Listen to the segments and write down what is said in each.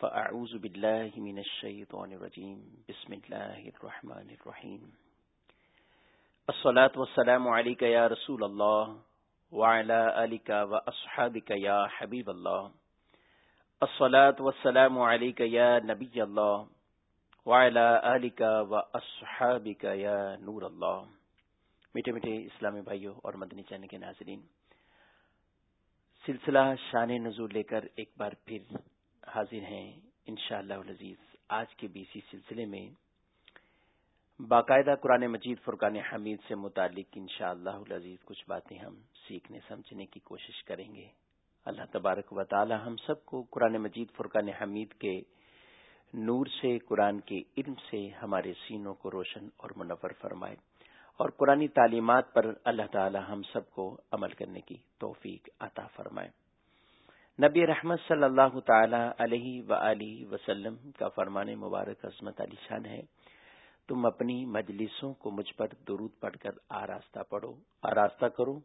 فأعوذ بالله من الشيطان الرجيم بسم الله الرحمن الرحيم الصلاة والسلام عليك يا رسول الله وعلى آلك وأصحابك يا حبيب الله الصلاة والسلام عليك يا نبي الله وعلى آلك وأصحابك يا نور الله میٹھے میٹھے اسلامی بھائیوں اور مدنی چینل کے ناظرین، سلسلہ شان نزول لے کر ایک بار پھر حاضر ہیں انشاءاللہ العزیز آج کے بیسی سلسلے میں باقاعدہ قرآن مجید فرقان حمید سے متعلق انشاءاللہ العزیز کچھ باتیں ہم سیکھنے سمجھنے کی کوشش کریں گے۔ اللہ تبارک و تعالی ہم سب کو قرآن مجید فرقان حمید کے نور سے، قرآن کے علم سے ہمارے سینوں کو روشن اور منور فرمائے اور قرآن تعلیمات پر اللہ تعالی ہم سب کو عمل کرنے کی توفیق عطا فرمائے۔ نبی رحمت صلی اللہ تعالی علیہ و وسلم کا فرمان مبارک عظمت علی شان ہے۔ تم اپنی مجلسوں کو مجھ پر درود پڑھ کر آراستہ پڑھو، آراستہ کرو۔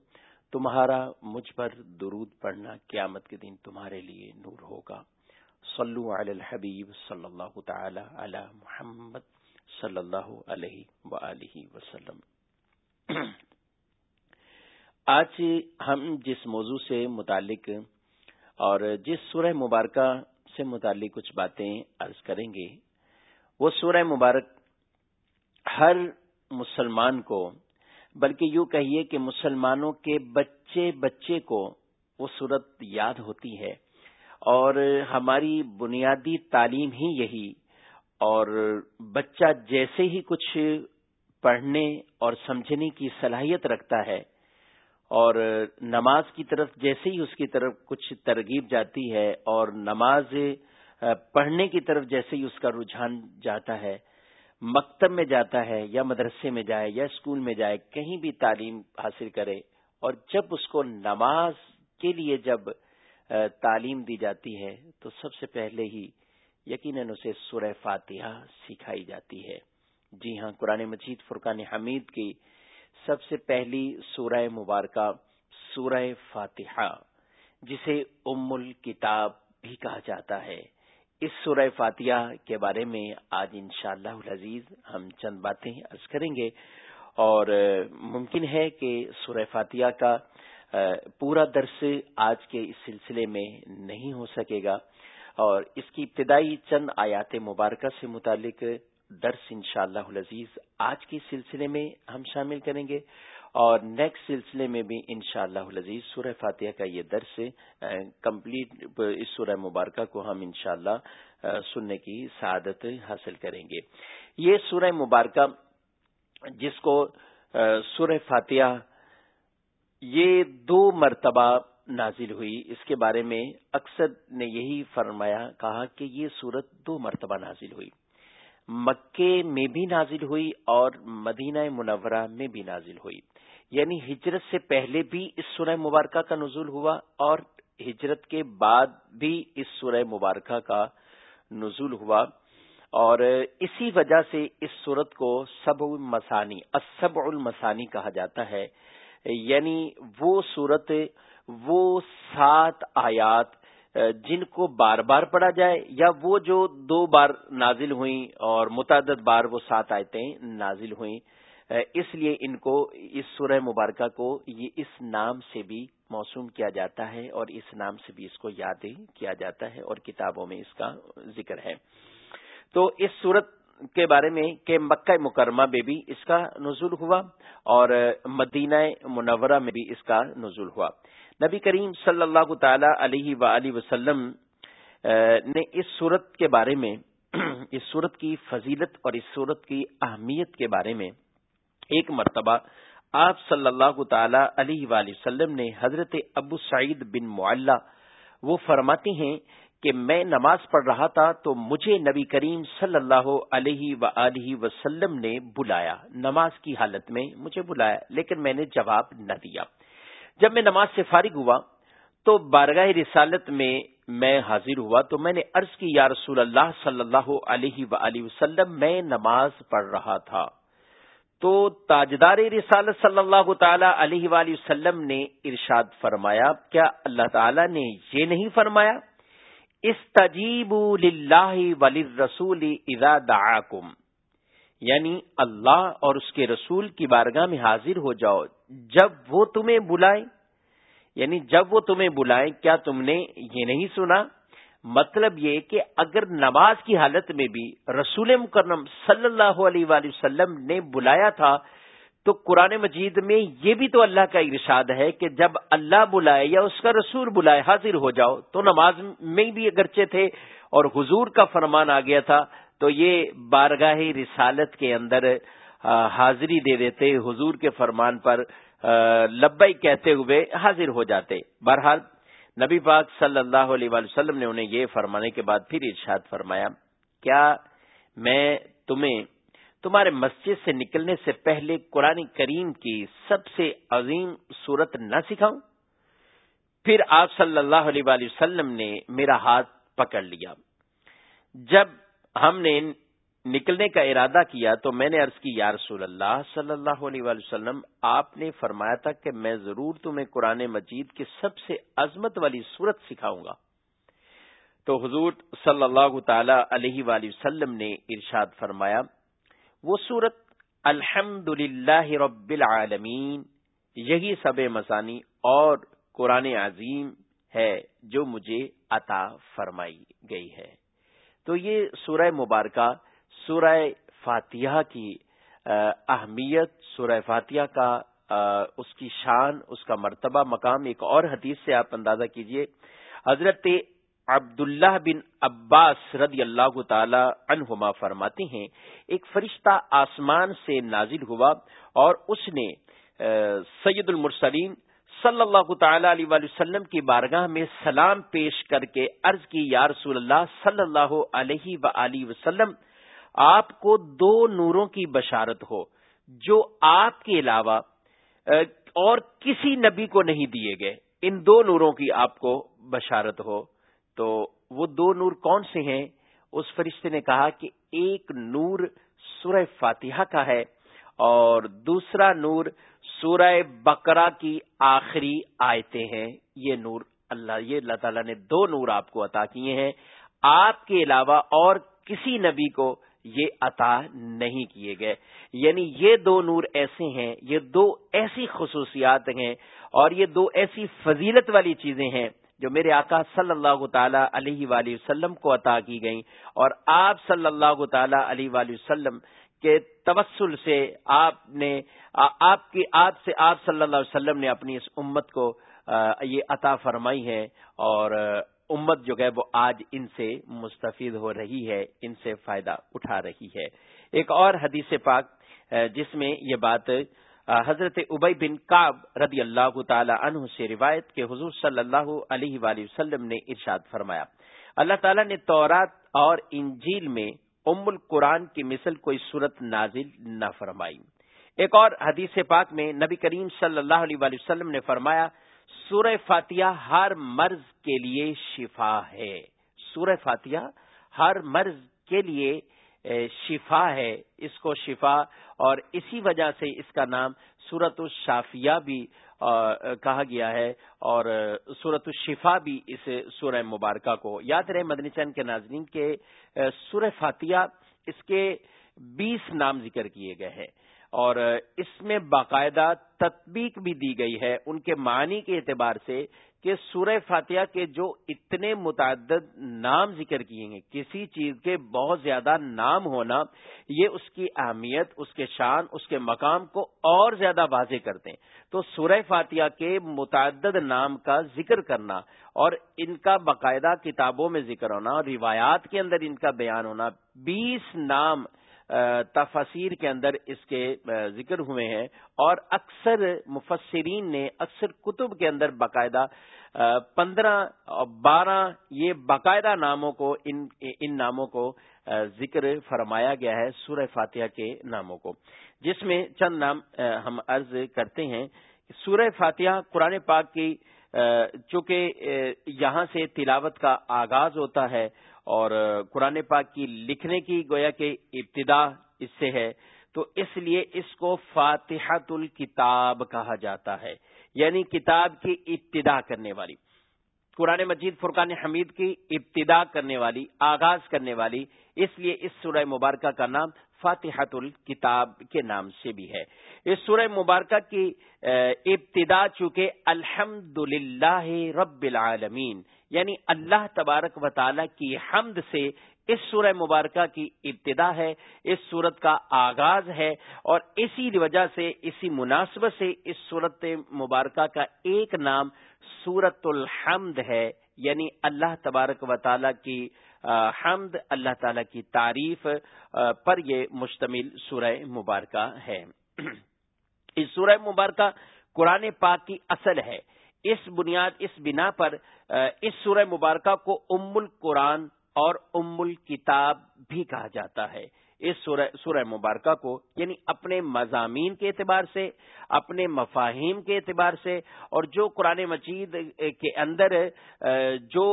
تمہارا مجھ پر درود پڑھنا قیامت کے دن تمہارے لیے نور ہوگا۔ صلو علی الحبیب صلی اللہ تعالی علی محمد صلی اللہ علیہ و وسلم۔ آج ہم جس موضوع سے متعلق اور جس سورہ مبارکہ سے متعلق کچھ باتیں عرض کریں گے، وہ سورہ مبارک ہر مسلمان کو، بلکہ یوں کہیے کہ مسلمانوں کے بچے بچے کو وہ صورت یاد ہوتی ہے۔ اور ہماری بنیادی تعلیم ہی یہی، اور بچہ جیسے ہی کچھ پڑھنے اور سمجھنے کی صلاحیت رکھتا ہے اور نماز کی طرف جیسے ہی اس کی طرف کچھ ترغیب جاتی ہے اور نماز پڑھنے کی طرف جیسے ہی اس کا رجحان جاتا ہے، مکتب میں جاتا ہے یا مدرسے میں جائے یا اسکول میں جائے، کہیں بھی تعلیم حاصل کرے اور جب اس کو نماز کے لیے جب تعلیم دی جاتی ہے تو سب سے پہلے ہی یقیناً اسے سورہ فاتحہ سکھائی جاتی ہے۔ جی ہاں قرآن مجید فرقان حمید کی سب سے پہلی سورہ مبارکہ، سورہ فاتحہ، جسے ام الکتاب بھی کہا جاتا ہے۔ اس سورہ فاتحہ کے بارے میں آج انشاءاللہ اللہ العزیز ہم چند باتیں عرض کریں گے۔ اور ممکن ہے کہ سورہ فاتحہ کا پورا درس آج کے اس سلسلے میں نہیں ہو سکے گا۔ اور اس کی ابتدائی چند آیات مبارکہ سے متعلق درس انشاءاللہ اللہ العزیز آج کے سلسلے میں ہم شامل کریں گے اور نیکسٹ سلسلے میں بھی انشاءاللہ اللہ العزیز سورہ فاتحہ کا یہ درس کمپلیٹ اس سورہ مبارکہ کو ہم انشاءاللہ سننے کی سعادت حاصل کریں گے۔ یہ سورہ مبارکہ جس کو سورہ فاتحہ یہ دو مرتبہ نازل ہوئی، اس کے بارے میں اکثر نے یہی فرمایا، کہا کہ یہ سورت دو مرتبہ نازل ہوئی۔ مکے میں بھی نازل ہوئی اور مدینہ منورہ میں بھی نازل ہوئی۔ یعنی ہجرت سے پہلے بھی اس سورہ مبارکہ کا نزول ہوا اور ہجرت کے بعد بھی اس سورہ مبارکہ کا نزول ہوا۔ اور اسی وجہ سے اس صورت کو سب المسانی اسب المسانی کہا جاتا ہے۔ یعنی وہ صورت، وہ سات آیات جن کو بار بار پڑھا جائے یا وہ جو دو بار نازل ہوئیں اور متعدد بار وہ سات آیتیں نازل ہوئیں اس لیے ان کو اس سورہ مبارکہ کو یہ اس نام سے بھی موسوم کیا جاتا ہے اور اس نام سے بھی اس کو یاد کیا جاتا ہے اور کتابوں میں اس کا ذکر ہے۔ تو اس صورت کے بارے میں کہ مکہ مکرمہ میں بھی اس کا نزول ہوا اور مدینہ منورہ میں بھی اس کا نزول ہوا۔ نبی کریم صلی اللہ تعالی علیہ و وسلم نے اس صورت کے بارے میں، اس صورت کی فضیلت اور اس صورت کی اہمیت کے بارے میں ایک مرتبہ آپ صلی اللہ تعالی علیہ وآلہ وسلم نے حضرت ابو سعید بن معلہ وہ فرماتے ہیں کہ میں نماز پڑھ رہا تھا تو مجھے نبی کریم صلی اللہ علیہ و وسلم نے بلایا، نماز کی حالت میں مجھے بلایا، لیکن میں نے جواب نہ دیا۔ جب میں نماز سے فارغ ہوا تو بارگاہ رسالت میں میں حاضر ہوا تو میں نے عرض کی، یا رسول اللہ صلی اللہ علیہ و وسلم، میں نماز پڑھ رہا تھا۔ تو تاجدار رسالت صلی اللہ تعالی علیہ وآلہ وسلم نے ارشاد فرمایا، کیا اللہ تعالی نے یہ نہیں فرمایا؟ استجیب للہ ولی رسول اذا دعاکم۔ یعنی اللہ اور اس کے رسول کی بارگاہ میں حاضر ہو جاؤ۔ جب وہ تمہیں بلائیں یعنی جب وہ تمہیں بلائیں کیا تم نے یہ نہیں سنا؟ مطلب یہ کہ اگر نماز کی حالت میں بھی رسول مکرم صلی اللہ علیہ وآلہ وسلم نے بلایا تھا، تو قرآن مجید میں یہ بھی تو اللہ کا ارشاد ہے کہ جب اللہ بلائے یا اس کا رسول بلائے حاضر ہو جاؤ، تو نماز میں بھی اگرچہ تھے اور حضور کا فرمان آ گیا تھا تو یہ بارگاہ رسالت کے اندر حاضری دے دیتے، حضور کے فرمان پر لبئی کہتے ہوئے حاضر ہو جاتے۔ بہرحال، نبی پاک صلی اللہ علیہ وآلہ وسلم نے انہیں یہ فرمانے کے بعد پھر ارشاد فرمایا، کیا میں تمہیں، تمہارے مسجد سے نکلنے سے پہلے قرآن کریم کی سب سے عظیم صورت نہ سکھاؤں؟ پھر آپ صلی اللہ علیہ وآلہ وسلم نے میرا ہاتھ پکڑ لیا۔ جب ہم نے نکلنے کا ارادہ کیا تو میں نے عرض کی، یا رسول اللہ صلی اللہ علیہ وآلہ وسلم، آپ نے فرمایا تھا کہ میں ضرور تمہیں قرآن مجید کی سب سے عظمت والی صورت سکھاؤں گا۔ تو حضور صلی اللہ تعالی علیہ وآلہ وسلم نے ارشاد فرمایا، وہ صورت الحمد رب العالمین، یہی سب مسانی اور قرآن عظیم ہے جو مجھے عطا فرمائی گئی ہے۔ تو یہ سورہ مبارکہ، سورہ فاتحہ کی اہمیت، سورہ فاتحہ کا اس کی شان، اس کا مرتبہ، مقام، ایک اور حدیث سے آپ اندازہ کیجیے۔ حضرت عبداللہ بن عباس رضی اللہ تعالی عنہما فرماتے ہیں، ایک فرشتہ آسمان سے نازل ہوا اور اس نے سید المرسلین صلی اللہ تعالی علیہ وسلم کی بارگاہ میں سلام پیش کر کے عرض کی، یا رسول اللہ صلی اللہ علیہ و وسلم، آپ کو دو نوروں کی بشارت ہو، جو آپ کے علاوہ اور کسی نبی کو نہیں دیے گئے۔ ان دو نوروں کی آپ کو بشارت ہو۔ تو وہ دو نور کون سے ہیں؟ اس فرشتے نے کہا کہ ایک نور سورہ فاتحہ کا ہے اور دوسرا نور سورہ بقرہ کی آخری آیتیں ہیں۔ یہ نور اللہ، یہ اللہ تعالیٰ نے دو نور آپ کو عطا کیے ہیں۔ آپ کے علاوہ اور کسی نبی کو یہ عطا نہیں کیے گئے۔ یعنی یہ دو نور ایسے ہیں، یہ دو ایسی خصوصیات ہیں اور یہ دو ایسی فضیلت والی چیزیں ہیں جو میرے آقا صلی اللہ تعالی علیہ وآلہ وسلم کو عطا کی گئیں۔ اور آپ صلی اللہ تعالی علیہ وآلہ وسلم کے توسل سے آپ نے، آپ کی، آپ سے آپ صلی اللہ علیہ وسلم نے اپنی اس امت کو یہ عطا فرمائی ہے اور امت جو ہے وہ آج ان سے مستفید ہو رہی ہے، ان سے فائدہ اٹھا رہی ہے۔ ایک اور حدیث پاک جس میں یہ بات حضرت ابئی بن کاب رضی اللہ تعالی عنہ سے روایت کے حضور صلی اللہ علیہ وآلہ وسلم نے ارشاد فرمایا، اللہ تعالیٰ نے تورات اور انجیل میں ام القرآن کی مثل کوئی صورت نازل نہ فرمائی۔ ایک اور حدیث پاک میں نبی کریم صلی اللہ علیہ وآلہ وسلم نے فرمایا، سورہ فاتحہ ہر مرض کے لیے شفا ہے۔ سورہ فاتحہ ہر مرض کے لیے شفا ہے، اس کو شفا، اور اسی وجہ سے اس کا نام صورت الشافیہ بھی کہا گیا ہے، اور سورت الشفا بھی اس سورہ مبارکہ کو۔ یاد رہے مدنی چند کے ناظرین کے سورہ فاتحہ اس کے بیس نام ذکر کیے گئے ہیں۔ اور اس میں باقاعدہ تطبیق بھی دی گئی ہے ان کے معنی کے اعتبار سے کہ سورہ فاتحہ کے جو اتنے متعدد نام ذکر کیے ہیں، کسی چیز کے بہت زیادہ نام ہونا، یہ اس کی اہمیت، اس کے شان، اس کے مقام کو اور زیادہ واضح کرتے ہیں۔ تو سورہ فاتحہ کے متعدد نام کا ذکر کرنا اور ان کا باقاعدہ کتابوں میں ذکر ہونا اور روایات کے اندر ان کا بیان ہونا، بیس نام تفاصیر کے اندر اس کے ذکر ہوئے ہیں اور اکثر مفسرین نے اکثر کتب کے اندر باقاعدہ پندرہ بارہ یہ باقاعدہ ناموں کو، ان ان ناموں کو ذکر فرمایا گیا ہے سورہ فاتحہ کے ناموں کو، جس میں چند نام ہم عرض کرتے ہیں۔ سورہ فاتحہ قرآن پاک کی چونکہ یہاں سے تلاوت کا آغاز ہوتا ہے اور قرآن پاک کی لکھنے کی گویا کہ ابتدا اس سے ہے، تو اس لیے اس کو فاتحت الکتاب کہا جاتا ہے یعنی کتاب کی ابتدا کرنے والی۔ قرآن مجید فرقان حمید کی ابتدا کرنے والی، آغاز کرنے والی، اس لیے اس سورہ مبارکہ کا نام فاتحت الکتاب کے نام سے بھی ہے۔ اس سورہ مبارکہ کی ابتدا چونکہ الحمد رب العالمین یعنی اللہ تبارک و تعالی کی حمد سے اس سورہ مبارکہ کی ابتدا ہے، اس صورت کا آغاز ہے اور اسی وجہ سے، اسی مناسبت سے اس صورت مبارکہ کا ایک نام سورت الحمد ہے یعنی اللہ تبارک و تعالی کی حمد، اللہ تعالی کی تعریف پر یہ مشتمل سورہ مبارکہ ہے۔ اس سورہ مبارکہ قرآن پاک کی اصل ہے۔ اس بنیاد، اس بنا پر اس سورہ مبارکہ کو ام القرآن اور ام الکتاب بھی کہا جاتا ہے۔ اس سورہ سورہ مبارکہ کو یعنی اپنے مضامین کے اعتبار سے، اپنے مفاہیم کے اعتبار سے، اور جو قرآن مجید کے اندر جو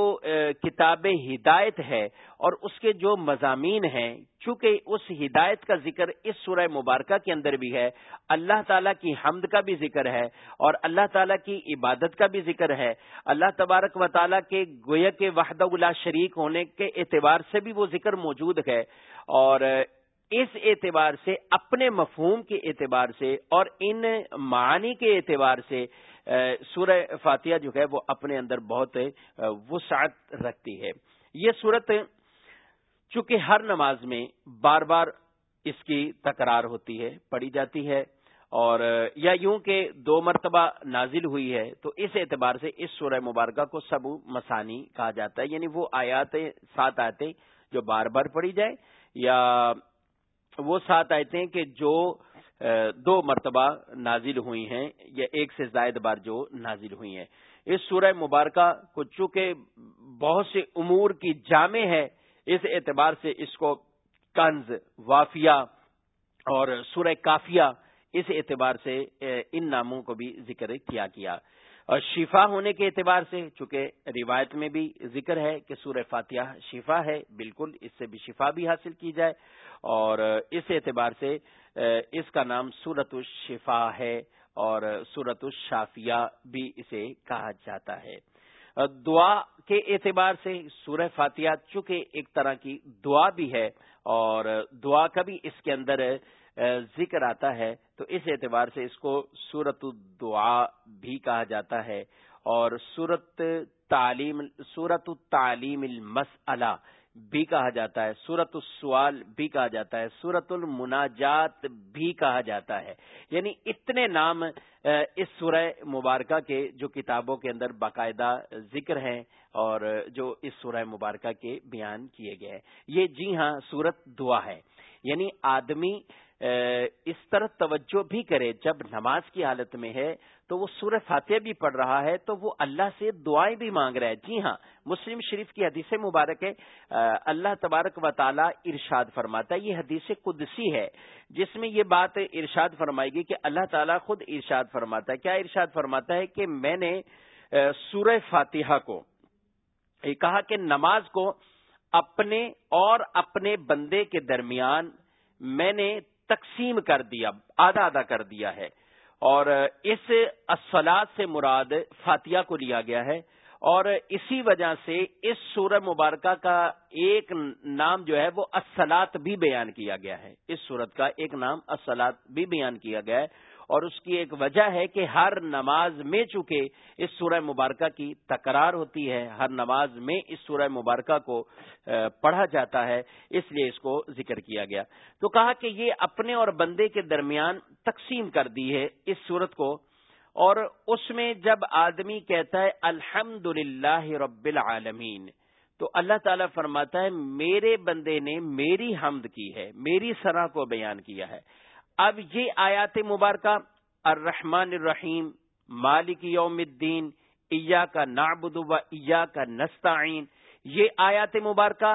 کتاب ہدایت ہے اور اس کے جو مضامین ہیں چونکہ اس ہدایت کا ذکر اس سورہ مبارکہ کے اندر بھی ہے، اللہ تعالیٰ کی حمد کا بھی ذکر ہے اور اللہ تعالیٰ کی عبادت کا بھی ذکر ہے۔ اللہ تبارک و تعالیٰ کے گویا کے وحدہ اللہ شریک ہونے کے اعتبار سے بھی وہ ذکر موجود ہے اور اس اعتبار سے، اپنے مفہوم کے اعتبار سے اور ان معانی کے اعتبار سے سورہ فاتحہ جو ہے وہ اپنے اندر بہت وسعت رکھتی ہے۔ یہ صورت چونکہ ہر نماز میں بار بار اس کی تکرار ہوتی ہے، پڑھی جاتی ہے اور یا یوں کہ دو مرتبہ نازل ہوئی ہے تو اس اعتبار سے اس سورہ مبارکہ کو سب مسانی کہا جاتا ہے یعنی وہ آیات، سات آتے جو بار بار پڑھی جائے یا وہ سات آیتیں کہ جو دو مرتبہ نازل ہوئی ہیں یا ایک سے زائد بار جو نازل ہوئی ہیں۔ اس سورہ مبارکہ کو چونکہ بہت سے امور کی جامع ہے اس اعتبار سے اس کو کنز، وافیہ اور سورہ کافیہ اس اعتبار سے ان ناموں کو بھی ذکر کیا گیا۔ اور شفا ہونے کے اعتبار سے، چونکہ روایت میں بھی ذکر ہے کہ سورہ فاتحہ شفا ہے، بالکل اس سے بھی شفا بھی حاصل کی جائے۔ اور اس اعتبار سے اس کا نام سورت الشفا ہے اور سورت الشافیہ بھی اسے کہا جاتا ہے۔ دعا کے اعتبار سے سورہ فاتحہ چونکہ ایک طرح کی دعا بھی ہے اور دعا کا بھی اس کے اندر ذکر آتا ہے، تو اس اعتبار سے اس کو سورت الدعا بھی کہا جاتا ہے اور سورت تعلیم سورت التعلیم المسلہ بھی کہا جاتا ہے سورت السوال بھی کہا جاتا ہے سورت المناجات بھی کہا جاتا ہے۔ یعنی اتنے نام اس سورہ مبارکہ کے جو کتابوں کے اندر باقاعدہ ذکر ہیں اور جو اس سورہ مبارکہ کے بیان کیے گئے ہیں۔ یہ جی ہاں سورت دعا ہے۔ یعنی آدمی اس طرح توجہ بھی کرے جب نماز کی حالت میں ہے تو وہ سورہ فاتحہ بھی پڑھ رہا ہے، تو وہ اللہ سے دعائیں بھی مانگ رہا ہے۔ جی ہاں مسلم شریف کی حدیث مبارک ہے اللہ تبارک و تعالی ارشاد فرماتا ہے۔ یہ حدیث قدسی ہے، جس میں یہ بات ارشاد فرمائے گی کہ اللہ تعالیٰ خود ارشاد فرماتا ہے۔ کیا ارشاد فرماتا ہے کہ میں نے سورہ فاتحہ کو کہا کہ نماز کو اپنے اور اپنے بندے کے درمیان میں نے تقسیم کر دیا، آدھا آدھا کر دیا ہے۔ اور اس اسلاد سے مراد فاتحہ کو لیا گیا ہے اور اسی وجہ سے اس سورہ مبارکہ کا ایک نام جو ہے وہ اسلاد بھی بیان کیا گیا ہے۔ اس سورت کا ایک نام اسلاد بھی بیان کیا گیا ہے۔ اور اس کی ایک وجہ ہے کہ ہر نماز میں چونکہ اس سورہ مبارکہ کی تکرار ہوتی ہے، ہر نماز میں اس سورہ مبارکہ کو پڑھا جاتا ہے، اس لیے اس کو ذکر کیا گیا۔ تو کہا کہ یہ اپنے اور بندے کے درمیان تقسیم کر دی ہے اس صورت کو، اور اس میں جب آدمی کہتا ہے الحمد رب العالمین، تو اللہ تعالیٰ فرماتا ہے، میرے بندے نے میری حمد کی ہے، میری سرح کو بیان کیا ہے۔ اب یہ آیات مبارکہ، الرحمن الرحیم، مالک یوم الدین ایا کا نابد و ایا کا نستعین۔ یہ آیات مبارکہ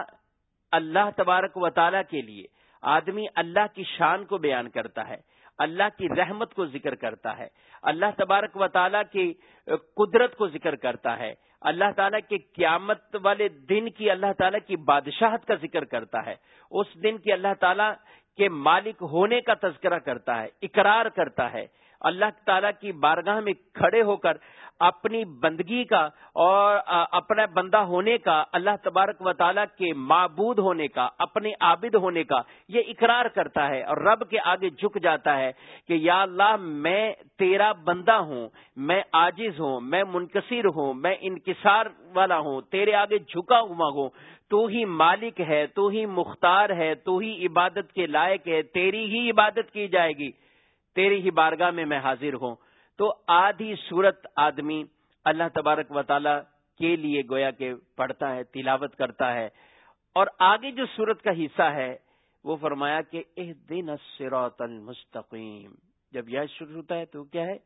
اللہ تبارک و تعالی کے لیے آدمی اللہ کی شان کو بیان کرتا ہے، اللہ کی رحمت کو ذکر کرتا ہے، اللہ تبارک و تعالیٰ کی قدرت کو ذکر کرتا ہے، اللہ تعالیٰ کے قیامت والے دن کی اللہ تعالیٰ کی بادشاہت کا ذکر کرتا ہے۔ اس دن کی اللہ تعالیٰ کے مالک ہونے کا تذکرہ کرتا ہے، اقرار کرتا ہے۔ اللہ تعالی کی بارگاہ میں کھڑے ہو کر اپنی بندگی کا اور اپنا بندہ ہونے کا، اللہ تبارک و تعالیٰ کے معبود ہونے کا، اپنے عابد ہونے کا، یہ اقرار کرتا ہے۔ اور رب کے آگے جھک جاتا ہے کہ یا اللہ، میں تیرا بندہ ہوں، میں آجز ہوں، میں منکسر ہوں، میں انکسار والا ہوں، تیرے آگے جھکا ہوا ہوں۔ تو ہی مالک ہے، تو ہی مختار ہے، تو ہی عبادت کے لائق ہے، تیری ہی عبادت کی جائے گی، تیری ہی بارگاہ میں میں حاضر ہوں۔ تو آدھی صورت آدمی اللہ تبارک و تعالی کے لیے گویا کہ پڑھتا ہے، تلاوت کرتا ہے۔ اور آگے جو صورت کا حصہ ہے، وہ فرمایا کہ اح دن سروت المستقیم۔ جب یہ شروع ہوتا ہے تو کیا ہے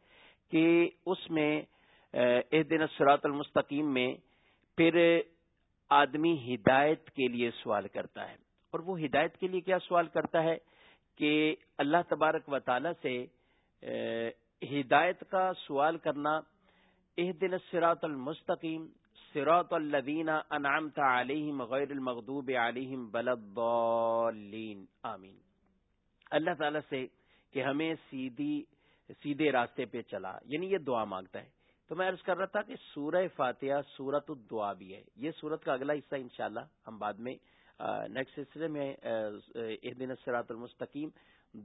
کہ اس میں اح دن سراط المستقیم میں پھر آدمی ہدایت کے لیے سوال کرتا ہے۔ اور وہ ہدایت کے لیے کیا سوال کرتا ہے؟ کہ اللہ تبارک و تعالی سے ہدایت کا سوال کرنا اح دن سراط المستقیم سراط الدین انعام علیہم غیر المغدوب علیہم بلدین آمین۔ اللہ تعالی سے کہ ہمیں سیدھی، سیدھے راستے پہ چلا یعنی یہ دعا مانگتا ہے۔ تو میں عرض کر رہا تھا کہ سورہ فاتحہ سورت الدعا بھی ہے۔ یہ سورت کا اگلا حصہ انشاءاللہ ہم بعد میں نیکسٹ سلسلے میں ایک دن سراط المستقیم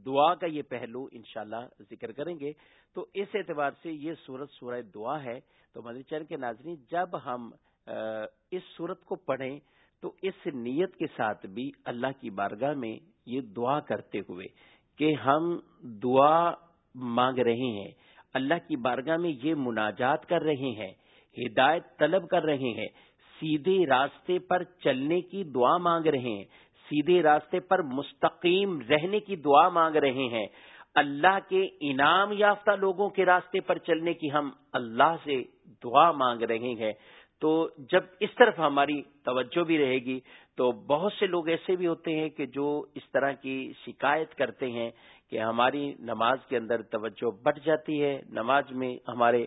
دعا کا یہ پہلو انشاءاللہ ذکر کریں گے۔ تو اس اعتبار سے یہ سورت سورہ دعا ہے۔ تو مدنی چین کے ناظرین، جب ہم اس سورت کو پڑھیں، تو اس نیت کے ساتھ بھی اللہ کی بارگاہ میں یہ دعا کرتے ہوئے کہ ہم دعا مانگ رہے ہیں۔ اللہ کی بارگاہ میں یہ مناجات کر رہے ہیں، ہدایت طلب کر رہے ہیں۔ سیدھے راستے پر چلنے کی دعا مانگ رہے ہیں۔ سیدھے راستے پر مستقیم رہنے کی دعا مانگ رہے ہیں۔ اللہ کے انعام یافتہ لوگوں کے راستے پر چلنے کی ہم اللہ سے دعا مانگ رہے ہیں۔ تو جب اس طرف ہماری توجہ بھی رہے گی، تو بہت سے لوگ ایسے بھی ہوتے ہیں کہ جو اس طرح کی شکایت کرتے ہیں۔ کہ ہماری نماز کے اندر توجہ بٹ جاتی ہے، نماز میں ہمارے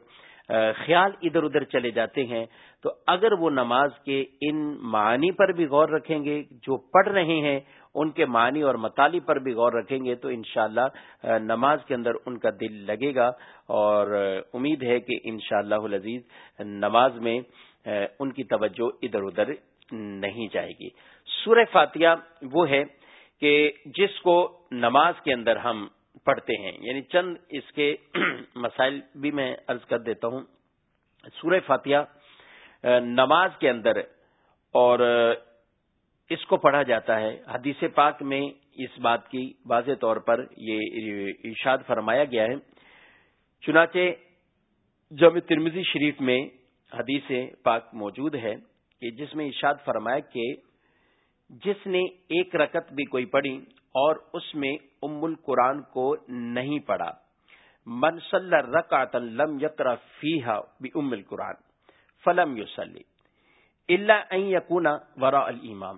خیال ادھر ادھر چلے جاتے ہیں۔ تو اگر وہ نماز کے ان معنی پر بھی غور رکھیں گے، جو پڑھ رہے ہیں، ان کے معنی اور مطالب پر بھی غور رکھیں گے، تو انشاءاللہ نماز کے اندر ان کا دل لگے گا۔ اور امید ہے کہ انشاءاللہ شاء اللہ نماز میں ان کی توجہ ادھر ادھر نہیں جائے گی۔ سورہ فاتحہ وہ ہے کہ جس کو نماز کے اندر ہم پڑھتے ہیں یعنی چند اس کے مسائل بھی میں عرض کر دیتا ہوں۔ سورہ فاتحہ نماز کے اندر، اور اس کو پڑھا جاتا ہے۔ حدیث پاک میں اس بات کی واضح طور پر یہ ارشاد فرمایا گیا ہے۔ چنانچہ جب ترمزی شریف میں حدیث پاک موجود ہے کہ جس میں ارشاد فرمایا کہ جس نے ایک رکت بھی کوئی پڑھی اور اس میں ام القرآن کو نہیں پڑھا۔ منسل رکعت لم یقرا فیحا بھی ام القرآن، فلم یوسلی اللہ یقونا ورا المام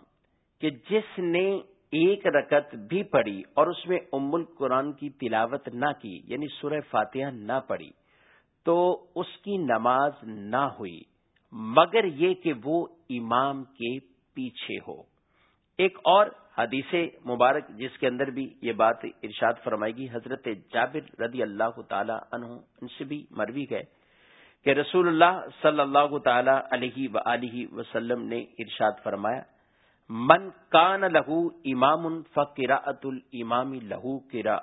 کہ جس نے ایک رکت بھی پڑھی اور اس میں ام القرآن کی تلاوت نہ کی یعنی سورہ فاتحہ نہ پڑھی، تو اس کی نماز نہ ہوئی، مگر یہ کہ وہ امام کے پیچھے ہو۔ ایک اور حدیث مبارک جس کے اندر بھی یہ بات ارشاد فرمائے گی، حضرت جابر رضی اللہ تعالی عنہ، ان سے بھی مروی ہے کہ رسول اللہ صلی اللہ تعالی علیہ و وسلم نے ارشاد فرمایا، من کان لہو امام فقراۃ الامام لہو کرا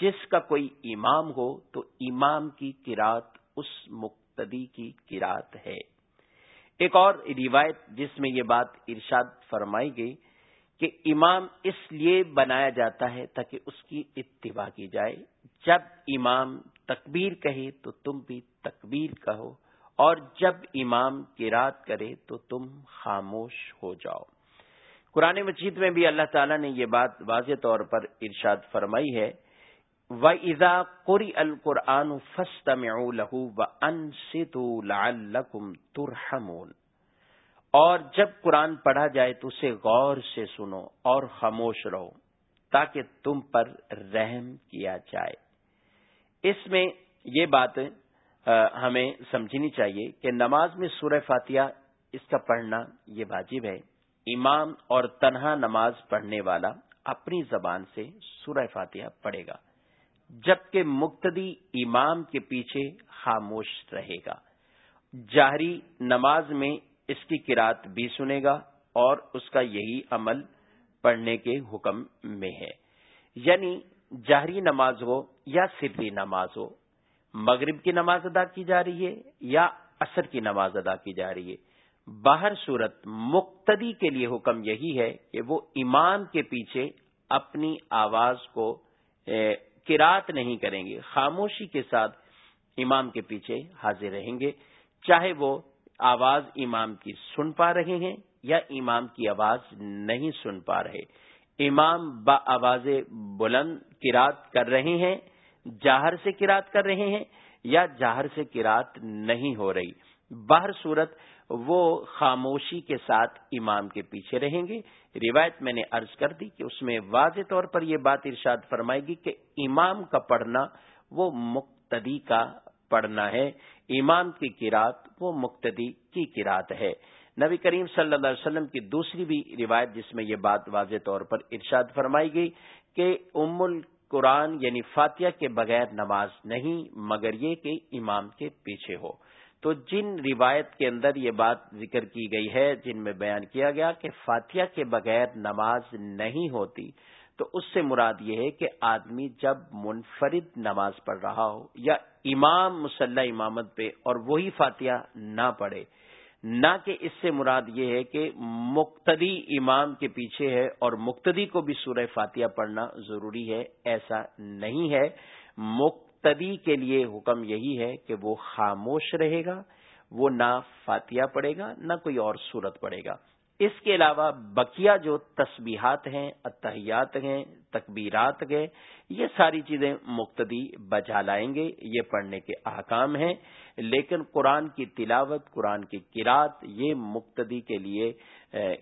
جس کا کوئی امام ہو تو امام کی کراط اس مقتدی کی کراط ہے۔ ایک اور روایت جس میں یہ بات ارشاد فرمائی گئی کہ امام اس لیے بنایا جاتا ہے تاکہ اس کی اتباع کی جائے۔ جب امام تکبیر کہے تو تم بھی تکبیر کہو اور جب امام کی رات کرے تو تم خاموش ہو جاؤ۔ قرآن مجید میں بھی اللہ تعالیٰ نے یہ بات واضح طور پر ارشاد فرمائی ہے و ادا قری القرآن فسط لہو و ان لعلکم ترحمون۔ اور جب قرآن پڑھا جائے تو اسے غور سے سنو اور خاموش رہو تاکہ تم پر رحم کیا جائے۔ اس میں یہ بات ہمیں سمجھنی چاہیے کہ نماز میں سورہ فاتحہ، اس کا پڑھنا یہ واجب ہے۔ امام اور تنہا نماز پڑھنے والا اپنی زبان سے سورہ فاتحہ پڑھے گا۔ جبکہ مقتدی امام کے پیچھے خاموش رہے گا۔ جاہری نماز میں اس کی کراط بھی سنے گا اور اس کا یہی عمل پڑھنے کے حکم میں ہے۔ یعنی جہری نماز ہو یا سری نماز ہو، مغرب کی نماز ادا کی جا رہی ہے یا عصر کی نماز ادا کی جا رہی ہے۔ باہر صورت مقتدی کے لیے حکم یہی ہے کہ وہ امام کے پیچھے اپنی آواز کو کراط نہیں کریں گے، خاموشی کے ساتھ امام کے پیچھے حاضر رہیں گے، چاہے وہ آواز امام کی سن پا رہے ہیں یا امام کی آواز نہیں سن پا رہے۔ امام با آواز بلند کراط کر رہے ہیں جاہر سے کراط کر رہے ہیں یا جاہر سے کراط نہیں ہو رہی۔ باہر صورت وہ خاموشی کے ساتھ امام کے پیچھے رہیں گے۔ روایت میں نے عرض کر دی کہ اس میں واضح طور پر یہ بات ارشاد فرمائے گی کہ امام کا پڑھنا وہ مقتدی کا پڑھنا ہے۔ امام کی کراط وہ مقتدی کی کراط ہے۔ نبی کریم صلی اللہ علیہ وسلم کی دوسری بھی روایت جس میں یہ بات واضح طور پر ارشاد فرمائی گئی کہ ام القرآن یعنی فاتحہ کے بغیر نماز نہیں، مگر یہ کہ امام کے پیچھے ہو۔ تو جن روایت کے اندر یہ بات ذکر کی گئی ہے، جن میں بیان کیا گیا کہ فاتحہ کے بغیر نماز نہیں ہوتی، تو اس سے مراد یہ ہے کہ آدمی جب منفرد نماز پڑھ رہا ہو یا امام مسلح امامت پہ اور وہی فاتحہ نہ پڑھے، نہ کہ اس سے مراد یہ ہے کہ مقتدی امام کے پیچھے ہے اور مقتدی کو بھی سورہ فاتحہ پڑھنا ضروری ہے، ایسا نہیں ہے۔ مقتدی کے لیے حکم یہی ہے کہ وہ خاموش رہے گا، وہ نہ فاتحہ پڑھے گا، نہ کوئی اور صورت پڑھے گا۔ اس کے علاوہ بقیہ جو تسبیحات ہیں، اتحیات ہیں، تکبیرات ہیں، یہ ساری چیزیں مقتدی بجا لائیں گے۔ یہ پڑھنے کے احکام ہیں، لیکن قرآن کی تلاوت، قرآن کی قرات یہ مقتدی کے لیے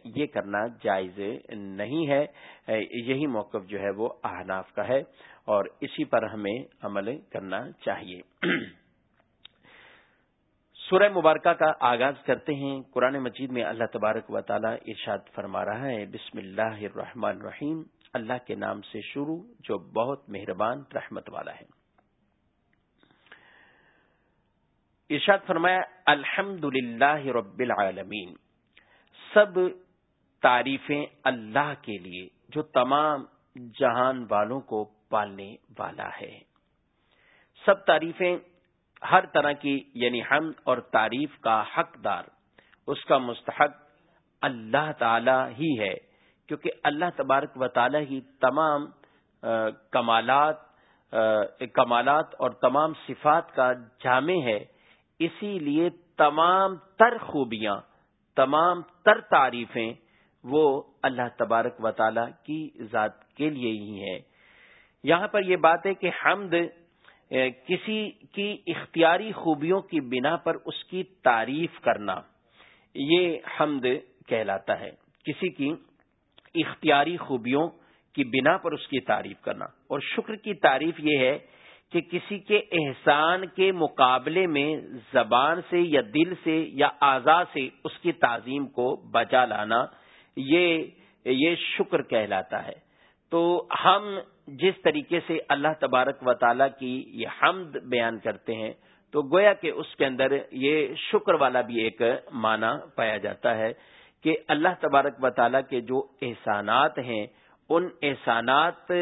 یہ کرنا جائز نہیں ہے۔ یہی موقف جو ہے وہ احناف کا ہے۔ اور اسی پر ہمیں عمل کرنا چاہیے۔ سورہ مبارکہ کا آغاز کرتے ہیں۔ قرآن مجید میں اللہ تبارک و تعالی ارشاد فرما رہا ہے، بسم اللہ الرحمن الرحیم۔ اللہ کے نام سے شروع، جو بہت مہربان رحمت والا ہے۔ ارشاد فرمایا الحمد للہ رب العالمین۔ سب تعریفیں اللہ کے لیے، جو تمام جہان والوں کو پالنے والا ہے۔ سب تعریفیں ہر طرح کی یعنی حمد اور تعریف کا حقدار، اس کا مستحق اللہ تعالی ہی ہے، کیونکہ اللہ تبارک و تعالی ہی تمام کمالات کمالات اور تمام صفات کا جامع ہے۔ اسی لیے تمام تر خوبیاں، تمام تر تعریفیں وہ اللہ تبارک و تعالی کی ذات کے لیے ہی ہیں۔ یہاں پر یہ بات ہے کہ حمد کسی کی اختیاری خوبیوں کی بنا پر اس کی تعریف کرنا، یہ حمد کہلاتا ہے۔ کسی کی اختیاری خوبیوں کی بنا پر اس کی تعریف کرنا۔ اور شکر کی تعریف یہ ہے کہ کسی کے احسان کے مقابلے میں زبان سے یا دل سے یا اعضا سے اس کی تعظیم کو بچا لانا، یہ یہ شکر کہلاتا ہے۔ تو ہم جس طریقے سے اللہ تبارک و تعالی کی یہ حمد بیان کرتے ہیں، تو گویا کہ اس کے اندر یہ شکر والا بھی ایک معنی پایا جاتا ہے کہ اللہ تبارک و تعالی کے جو احسانات ہیں، ان احسانات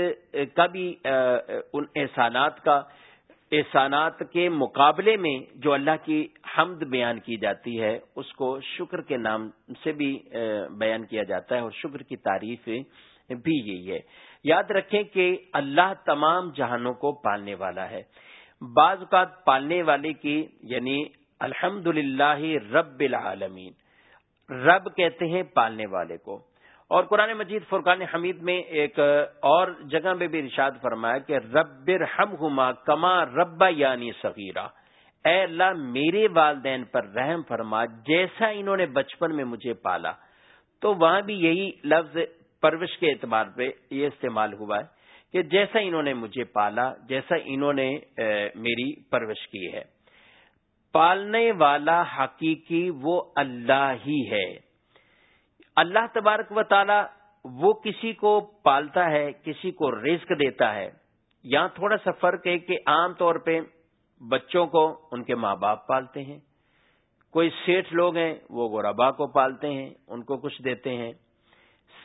کا بھی ان احسانات کا، احسانات کے مقابلے میں جو اللہ کی حمد بیان کی جاتی ہے، اس کو شکر کے نام سے بھی بیان کیا جاتا ہے اور شکر کی تعریف بھی یہی ہے۔ یاد رکھیں کہ اللہ تمام جہانوں کو پالنے والا ہے۔ بعض اوقات پالنے والے کی یعنی الحمد رب العالمین، رب کہتے ہیں پالنے والے کو۔ اور قرآن مجید فرقان حمید میں ایک اور جگہ میں بھی ارشاد فرمایا کہ رب ہم ہما کما ربا یعنی صغیرہ۔ اے اللہ، میرے والدین پر رحم فرما، جیسا انہوں نے بچپن میں مجھے پالا۔ تو وہاں بھی یہی لفظ پرورش کے اعتبار پہ یہ استعمال ہوا ہے کہ جیسا انہوں نے مجھے پالا، جیسا انہوں نے میری پرورش کی ہے۔ پالنے والا حقیقی وہ اللہ ہی ہے۔ اللہ تبارک و تعالی وہ کسی کو پالتا ہے، کسی کو رزق دیتا ہے۔ یہاں تھوڑا سا فرق ہے کہ عام طور پہ بچوں کو ان کے ماں باپ پالتے ہیں۔ کوئی سیٹ لوگ ہیں، وہ غربا کو پالتے ہیں، ان کو کچھ دیتے ہیں۔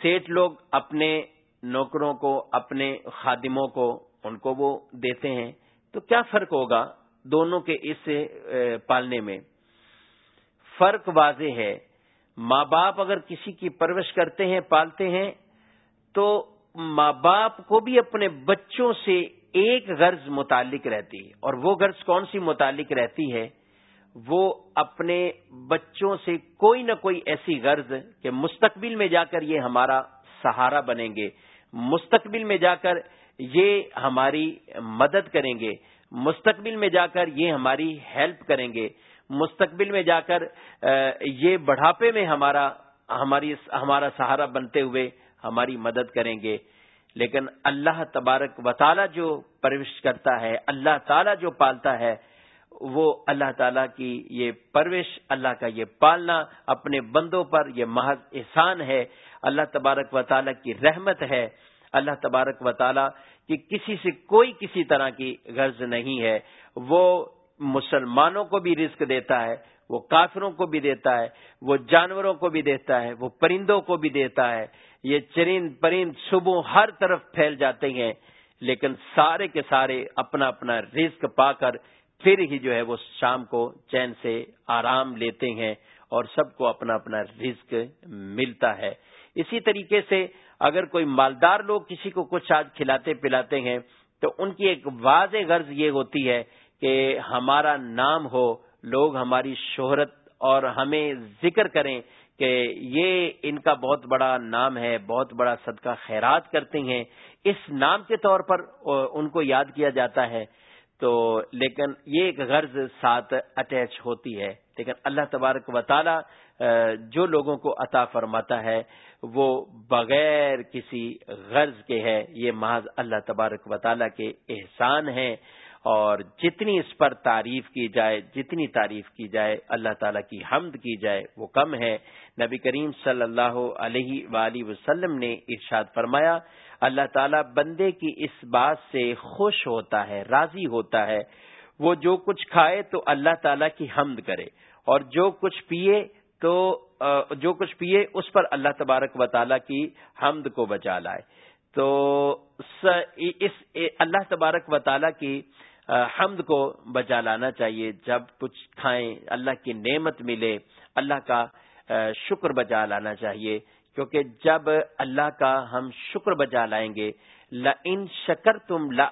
سیٹ لوگ اپنے نوکروں کو، اپنے خادموں کو ان کو وہ دیتے ہیں۔ تو کیا فرق ہوگا دونوں کے اس پالنے میں؟ فرق واضح ہے۔ ماں باپ اگر کسی کی پرورش کرتے ہیں، پالتے ہیں، تو ماں باپ کو بھی اپنے بچوں سے ایک غرض متعلق رہتی ہے۔ اور وہ غرض کون سی متعلق رہتی ہے؟ وہ اپنے بچوں سے کوئی نہ کوئی ایسی غرض کہ مستقبل میں جا کر یہ ہمارا سہارا بنیں گے، مستقبل میں جا کر یہ ہماری مدد کریں گے، مستقبل میں جا کر یہ ہماری ہیلپ کریں گے، مستقبل میں جا کر یہ بڑھاپے میں ہمارا، ہماری، ہمارا سہارا بنتے ہوئے ہماری مدد کریں گے۔ لیکن اللہ تبارک و تعالی جو پرورش کرتا ہے، اللہ تعالی جو پالتا ہے وہ اللہ تعالیٰ کی یہ پرورش اللہ کا یہ پالنا اپنے بندوں پر یہ محض احسان ہے۔ اللہ تبارک و تعالیٰ کی رحمت ہے۔ اللہ تبارک و تعالیٰ کی کسی سے کوئی کسی طرح کی غرض نہیں ہے۔ وہ مسلمانوں کو بھی رزق دیتا ہے، وہ کافروں کو بھی دیتا ہے، وہ جانوروں کو بھی دیتا ہے، وہ پرندوں کو بھی دیتا ہے۔ یہ چرند پرند صبح ہر طرف پھیل جاتے ہیں، لیکن سارے کے سارے اپنا اپنا رزق پا کر پھر ہی جو ہے وہ شام کو چین سے آرام لیتے ہیں اور سب کو اپنا اپنا رزق ملتا ہے۔ اسی طریقے سے اگر کوئی مالدار لوگ کسی کو کچھ آج کھلاتے پلاتے ہیں تو ان کی ایک واضح غرض یہ ہوتی ہے کہ ہمارا نام ہو، لوگ ہماری شہرت اور ہمیں ذکر کریں کہ یہ ان کا بہت بڑا نام ہے، بہت بڑا صدقہ خیرات کرتے ہیں۔ اس نام کے طور پر ان کو یاد کیا جاتا ہے۔ تو لیکن یہ ایک غرض ساتھ اٹیچ ہوتی ہے۔ لیکن اللہ تبارک و تعالی جو لوگوں کو عطا فرماتا ہے، وہ بغیر کسی غرض کے ہے۔ یہ محض اللہ تبارک و تعالی کے احسان ہیں۔ اور جتنی اس پر تعریف کی جائے، جتنی تعریف کی جائے، اللہ تعالیٰ کی حمد کی جائے، وہ کم ہے۔ نبی کریم صلی اللہ علیہ وآلہ وسلم نے ارشاد فرمایا اللہ تعالیٰ بندے کی اس بات سے خوش ہوتا ہے، راضی ہوتا ہے۔ وہ جو کچھ کھائے تو اللہ تعالیٰ کی حمد کرے۔ اور جو کچھ پیے تو جو کچھ پیے اس پر اللہ تبارک و تعالیٰ کی حمد کو بچا لائے۔ تو اس، اللہ تبارک و تعالیٰ کی حمد کو بچا لانا چاہیے۔ جب کچھ کھائیں، اللہ کی نعمت ملے، اللہ کا شکر بجا لانا چاہیے۔ کیونکہ جب اللہ کا ہم شکر بجا لائیں گے ان شکر تم لا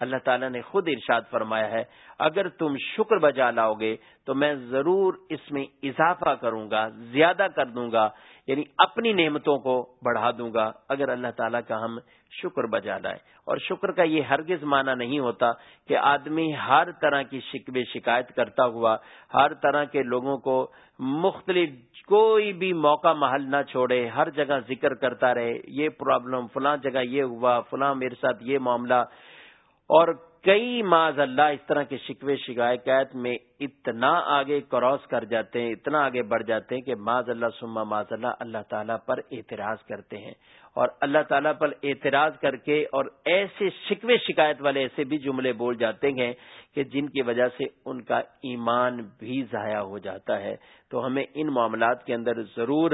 اللہ تعالیٰ نے خود ارشاد فرمایا ہے، اگر تم شکر بجا لاؤ گے تو میں ضرور اس میں اضافہ کروں گا، زیادہ کر دوں گا۔ یعنی اپنی نعمتوں کو بڑھا دوں گا اگر اللہ تعالیٰ کا ہم شکر بجا لائیں اور شکر کا یہ ہرگز معنی نہیں ہوتا کہ آدمی ہر طرح کی شکوے شکایت کرتا ہوا، ہر طرح کے لوگوں کو مختلف کوئی بھی موقع محل نہ چھوڑے، ہر جگہ ذکر کرتا رہے، یہ پرابلم، فلاں جگہ یہ ہوا، فلاں میرے ساتھ یہ معاملہ۔ اور کئی معذ اللہ اس طرح کے شکوے شکایت میں اتنا آگے کراس کر جاتے ہیں، اتنا آگے بڑھ جاتے ہیں کہ معذ اللہ سما معذ اللہ اللہ تعالیٰ پر اعتراض کرتے ہیں۔ اور اللہ تعالیٰ پر اعتراض کر کے اور ایسے شکوے شکایت والے ایسے بھی جملے بول جاتے ہیں کہ جن کی وجہ سے ان کا ایمان بھی ضائع ہو جاتا ہے۔ تو ہمیں ان معاملات کے اندر ضرور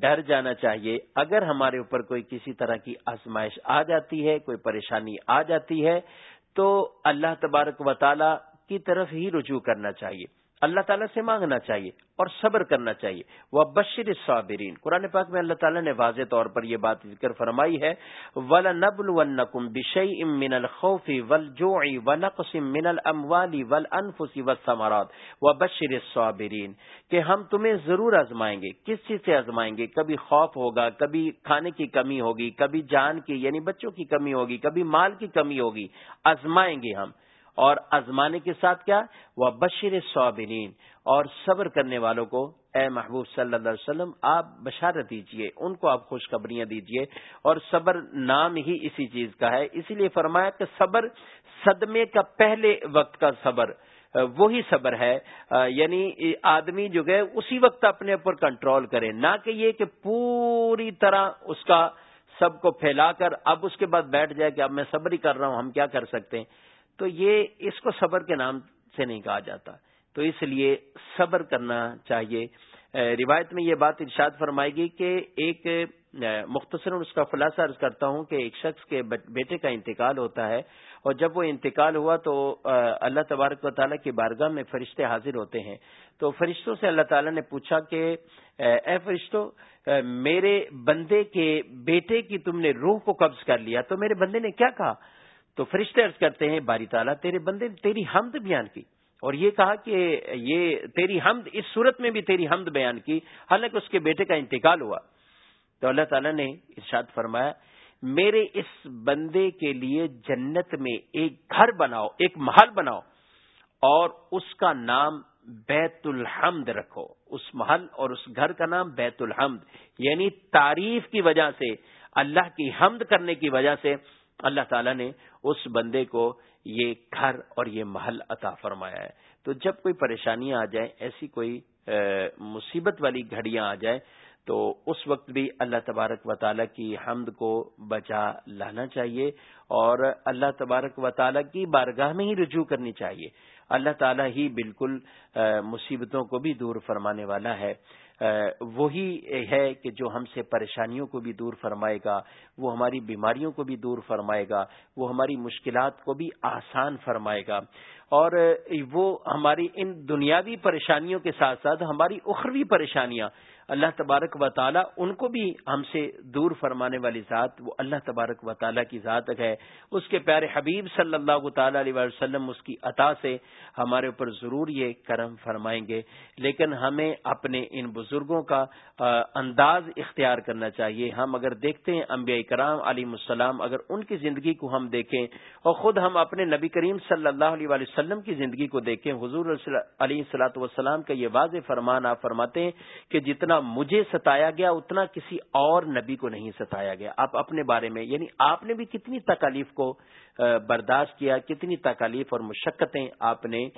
ڈر جانا چاہیے۔ اگر ہمارے اوپر کوئی کسی طرح کی آزمائش آ جاتی ہے، کوئی پریشانی آ جاتی ہے، تو اللہ تبارک و تعالی کی طرف ہی رجوع کرنا چاہیے۔ اللہ تعالیٰ سے مانگنا چاہیے اور صبر کرنا چاہیے۔ وہ بشر صابرین قرآن پاک میں اللہ تعالیٰ نے واضح طور پر یہ بات ذکر فرمائی ہے۔ ولا نبل ونکم بشئی من الخوفی ول جوئی من الموالی ول انفسی و ثمرات و بشر صابرین کہ ہم تمہیں ضرور آزمائیں گے۔ کس چیز سے آزمائیں گے؟ کبھی خوف ہوگا، کبھی کھانے کی کمی ہوگی، کبھی جان کی یعنی بچوں کی کمی ہوگی، کبھی مال کی کمی ہوگی۔ آزمائیں گے ہم۔ اور ازمانے کے ساتھ کیا؟ وہ بشیر صابرین اور صبر کرنے والوں کو، اے محبوب صلی اللہ علیہ وسلم، آپ بشارت دیجیے، ان کو آپ خوشخبریاں دیجیے، اور صبر نام ہی اسی چیز کا ہے۔ اسی لیے فرمایا کہ صبر صدمے کا پہلے وقت کا صبر، وہی صبر ہے۔ یعنی آدمی جو گئے اسی وقت اپنے اوپر کنٹرول کرے، نہ کہ یہ کہ پوری طرح اس کا سب کو پھیلا کر اب اس کے بعد بیٹھ جائے کہ اب میں صبر ہی کر رہا ہوں، ہم کیا کر سکتے ہیں؟ تو یہ اس کو صبر کے نام سے نہیں کہا جاتا۔ تو اس لیے صبر کرنا چاہیے۔ روایت میں یہ بات ارشاد فرمائے گی کہ ایک مختصر اس کا خلاصہ عرض کرتا ہوں کہ ایک شخص کے بیٹے کا انتقال ہوتا ہے اور جب وہ انتقال ہوا تو اللہ تبارک و تعالیٰ کی بارگاہ میں فرشتے حاضر ہوتے ہیں۔ تو فرشتوں سے اللہ تعالیٰ نے پوچھا کہ، اے فرشتوں میرے بندے کے بیٹے کی تم نے روح کو قبض کر لیا۔ تو میرے بندے نے کیا کہا؟ تو فرشتے عرض کرتے ہیں، باری تعالیٰ، تیرے بندے نے تیری حمد بیان کی۔ اور یہ کہا کہ یہ تیری حمد، اس صورت میں بھی تیری حمد بیان کی۔ حالانکہ اس کے بیٹے کا انتقال ہوا۔ تو اللہ تعالیٰ نے ارشاد فرمایا، میرے اس بندے کے لیے جنت میں ایک گھر بناؤ، ایک محل بناؤ، اور اس کا نام بیت الحمد رکھو۔ اس محل اور اس گھر کا نام بیت الحمد۔ یعنی تعریف کی وجہ سے، اللہ کی حمد کرنے کی وجہ سے اللہ تعالیٰ نے اس بندے کو یہ گھر اور یہ محل عطا فرمایا ہے۔ تو جب کوئی پریشانیاں آ جائیں، ایسی کوئی مصیبت والی گھڑیاں آ جائیں، تو اس وقت بھی اللہ تبارک و تعالیٰ کی حمد کو بچا لانا چاہیے اور اللہ تبارک و تعالیٰ کی بارگاہ میں ہی رجوع کرنی چاہیے۔ اللہ تعالیٰ ہی بالکل مصیبتوں کو بھی دور فرمانے والا ہے۔ وہی ہے کہ جو ہم سے پریشانیوں کو بھی دور فرمائے گا، وہ ہماری بیماریوں کو بھی دور فرمائے گا، وہ ہماری مشکلات کو بھی آسان فرمائے گا۔ اور وہ ہماری ان دنیاوی پریشانیوں کے ساتھ ساتھ ہماری اخروی پریشانیاں اللہ تبارک و تعالیٰ ان کو بھی ہم سے دور فرمانے والی ذات، وہ اللہ تبارک و تعالیٰ کی ذات ہے۔ اس کے پیارے حبیب صلی اللہ تعالی علیہ وسلم اس کی عطا سے ہمارے اوپر ضرور یہ کرم فرمائیں گے۔ لیکن ہمیں اپنے ان بزرگوں کا انداز اختیار کرنا چاہیے۔ ہم اگر دیکھتے ہیں انبیاء کرام علیہ السلام، اگر ان کی زندگی کو ہم دیکھیں اور خود ہم اپنے نبی کریم صلی اللہ علیہ وسلم کی زندگی کو دیکھیں، حضور علیہ السلاۃ وسلام کا یہ واضح فرمان آپ فرماتے ہیں کہ جتنا مجھے ستایا گیا، اتنا کسی اور نبی کو نہیں ستایا گیا۔ آپ اپنے بارے میں یعنی آپ نے بھی کتنی تکالیف کو برداشت کیا، کتنی تکالیف اور مشقتیں آپ نے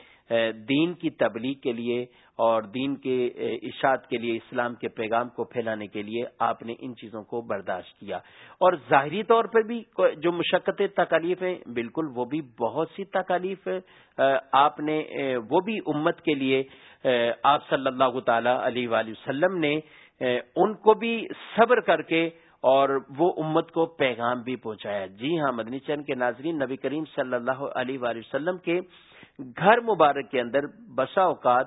دین کی تبلیغ کے لیے اور دین کے اشاعت کے لیے، اسلام کے پیغام کو پھیلانے کے لیے آپ نے ان چیزوں کو برداشت کیا۔ اور ظاہری طور پہ بھی جو مشقتیں تکالیف ہیں بالکل وہ بھی بہت سی تکالیف آپ نے وہ بھی امت کے لیے آپ صلی اللہ تعالی علیہ وآلہ وسلم نے ان کو بھی صبر کر کے اور وہ امت کو پیغام بھی پہنچایا۔ جی ہاں مدنی چند کے ناظرین، نبی کریم صلی اللہ علیہ وآلہ وسلم کے گھر مبارک کے اندر بسا اوقات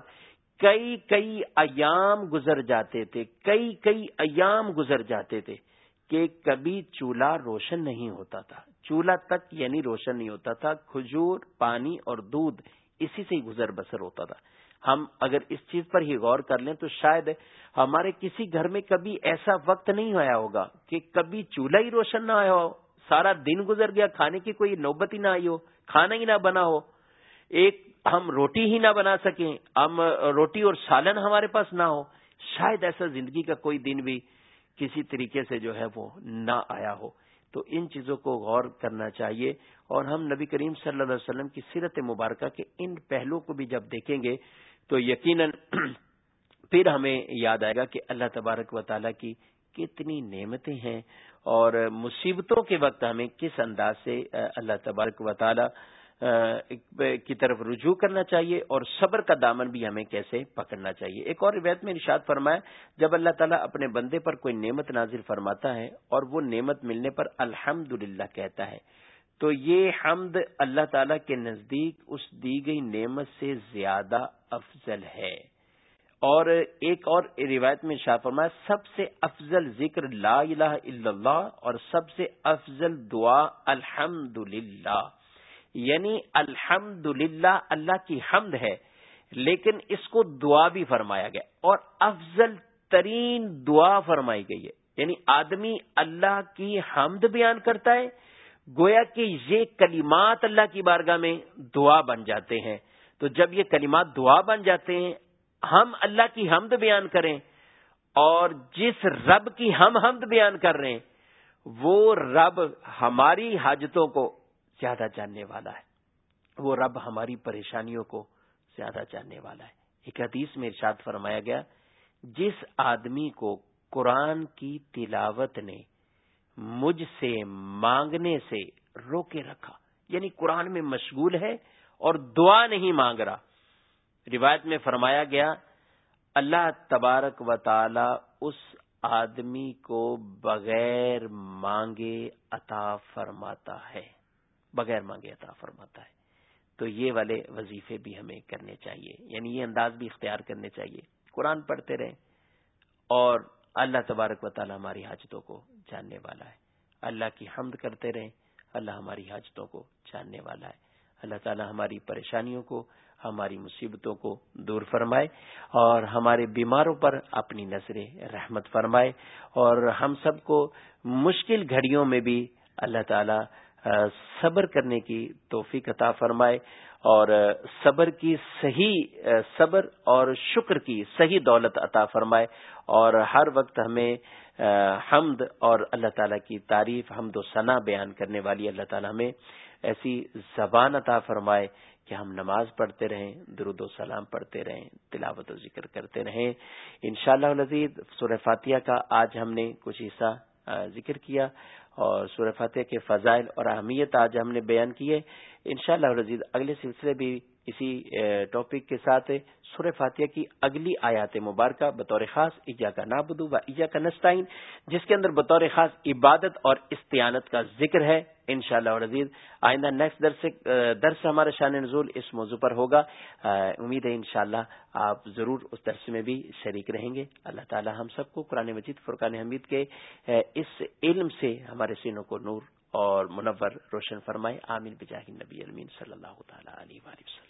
کئی کئی ایام گزر جاتے تھے، کئی کئی ایام گزر جاتے تھے کہ کبھی چولہا روشن نہیں ہوتا تھا۔ چولہا تک یعنی روشن نہیں ہوتا تھا، کھجور، پانی اور دودھ اسی سے ہی گزر بسر ہوتا تھا۔ ہم اگر اس چیز پر ہی غور کر لیں تو شاید ہمارے کسی گھر میں کبھی ایسا وقت نہیں آیا ہوگا کہ کبھی چولہا ہی روشن نہ آیا ہو، سارا دن گزر گیا، کھانے کی کوئی نوبت ہی نہ آئی ہو، کھانا ہی نہ بنا ہو۔ ایک ہم روٹی ہی نہ بنا سکیں، ہم روٹی اور سالن ہمارے پاس نہ ہو، شاید ایسا زندگی کا کوئی دن بھی کسی طریقے سے جو ہے وہ نہ آیا ہو۔ تو ان چیزوں کو غور کرنا چاہیے اور ہم نبی کریم صلی اللہ علیہ وسلم کی سیرت مبارکہ کے ان پہلو کو بھی جب دیکھیں گے تو یقیناً پھر ہمیں یاد آئے گا کہ اللہ تبارک و تعالیٰ کی کتنی نعمتیں ہیں اور مصیبتوں کے وقت ہمیں کس انداز سے اللہ تبارک و تعالیٰ کی طرف رجوع کرنا چاہیے اور صبر کا دامن بھی ہمیں کیسے پکڑنا چاہیے۔ ایک اور روایت میں ارشاد فرمایا، جب اللہ تعالیٰ اپنے بندے پر کوئی نعمت نازل فرماتا ہے اور وہ نعمت ملنے پر الحمد کہتا ہے تو یہ حمد اللہ تعالی کے نزدیک اس دی گئی نعمت سے زیادہ افضل ہے۔ اور ایک اور روایت میں شاہ فرمایا، سب سے افضل ذکر لا الہ الا اللہ اور سب سے افضل دعا الحمد یعنی الحمد اللہ کی حمد ہے، لیکن اس کو دعا بھی فرمایا گیا۔ اور افضل ترین دعا فرمائی گئی ہے۔ یعنی آدمی اللہ کی حمد بیان کرتا ہے گویا کہ یہ کلمات اللہ کی بارگاہ میں دعا بن جاتے ہیں۔ تو جب یہ کلمات دعا بن جاتے ہیں، ہم اللہ کی حمد بیان کریں اور جس رب کی ہم حمد بیان کر رہے ہیں، وہ رب ہماری حاجتوں کو زیادہ جاننے والا ہے۔ وہ رب ہماری پریشانیوں کو زیادہ جاننے والا ہے۔ ایک حدیث میں ارشاد فرمایا گیا، جس آدمی کو قرآن کی تلاوت نے مجھ سے مانگنے سے روکے رکھا۔ یعنی قرآن میں مشغول ہے اور دعا نہیں مانگ رہا۔ روایت میں فرمایا گیا، اللہ تبارک و تعالی اس آدمی کو بغیر مانگے عطا فرماتا ہے۔ بغیر مانگے عطا فرماتا ہے۔ تو یہ والے وظیفے بھی ہمیں کرنے چاہیے۔ یعنی یہ انداز بھی اختیار کرنے چاہیے۔ قرآن پڑھتے رہیں اور اللہ تبارک و تعالی ہماری حاجتوں کو جاننے والا ہے۔ اللہ کی حمد کرتے رہیں، اللہ ہماری حاجتوں کو جاننے والا ہے۔ اللہ تعالی ہماری پریشانیوں کو، ہماری مصیبتوں کو دور فرمائے اور ہمارے بیماروں پر اپنی نظر رحمت فرمائے اور ہم سب کو مشکل گھڑیوں میں بھی اللہ تعالی صبر کرنے کی توفیق عطا فرمائے اور صبر کی صحیح صبر اور شکر کی صحیح دولت عطا فرمائے اور ہر وقت ہمیں حمد اور اللہ تعالیٰ کی تعریف، حمد و ثنا بیان کرنے والی اللہ تعالیٰ ہمیں ایسی زبان عطا فرمائے کہ ہم نماز پڑھتے رہیں، درود و سلام پڑھتے رہیں، تلاوت و ذکر کرتے رہیں۔ انشاءاللہ شاء اللہ سورہ فاتحہ کا آج ہم نے کچھ حصہ ذکر کیا۔ اور سورہ فاتحہ کے فضائل اور اہمیت آج ہم نے بیان کی ہے۔ انشاءاللہ شاء اللہ اگلے سلسلے بھی اسی ٹاپک کے ساتھ سورہ فاتحہ کی اگلی آیات مبارکہ، بطور خاص ایجا کا نابدو و ایجا کا نسطین جس کے اندر بطور خاص عبادت اور استعانت کا ذکر ہے۔ ان شاء اللہ آئندہ نیکسٹ درس درس ہمارا شان نزول اس موضوع پر ہوگا۔ امید ہے انشاءاللہ آپ ضرور اس درس میں بھی شریک رہیں گے۔ اللہ تعالی ہم سب کو قرآن مجید، فرقان حمید کے اس علم سے ہمارے سینوں کو نور اور منور روشن فرمائے۔ عامر بجاہ نبی المین صلی اللہ تعالی علیہ وسلم۔